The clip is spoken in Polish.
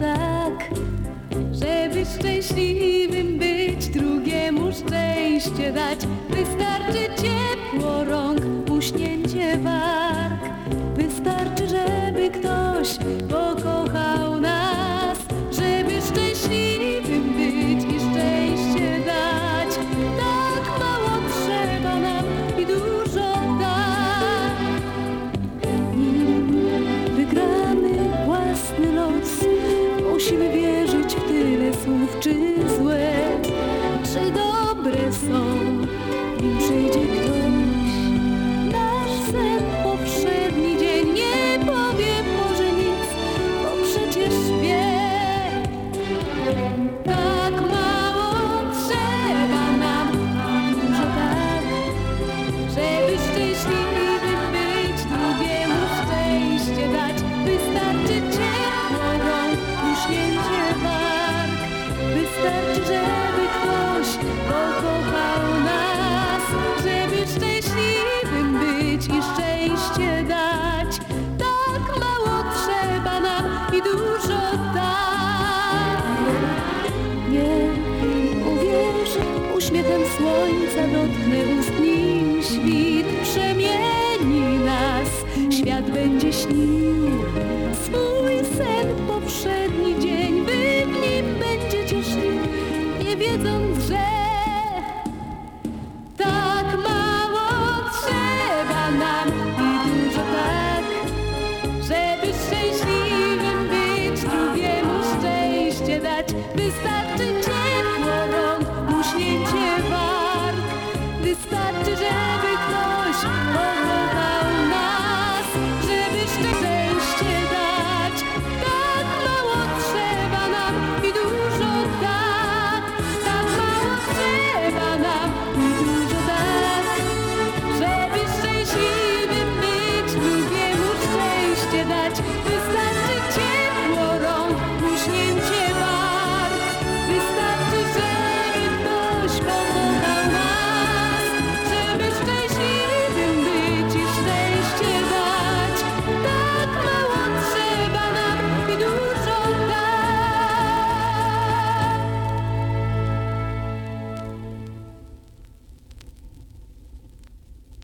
tak, żeby szczęśliwym być, drugiemu szczęście dać. Wystarczy ciepło rąk, uśnięcie warg. Wystarczy, żeby ktoś pokochał musimy wierzyć w tyle słów, czy złe, czy dobre są. Nim przyjdzie ktoś, nasz sen powszedni dzień nie powie może nic, bo przecież wie. Tak mało trzeba nam, a dużo tak. Żeby szczęśliwym być, drugiemu szczęście dać Wystarczy ciepło szczęście dać. Tak mało trzeba nam i dużo tak. Niech uwierzy, uśmiechem słońca dotknę ust nim świt. Przemieni nas. Świat będzie śnił. Swój sen powszedni szczęśliwym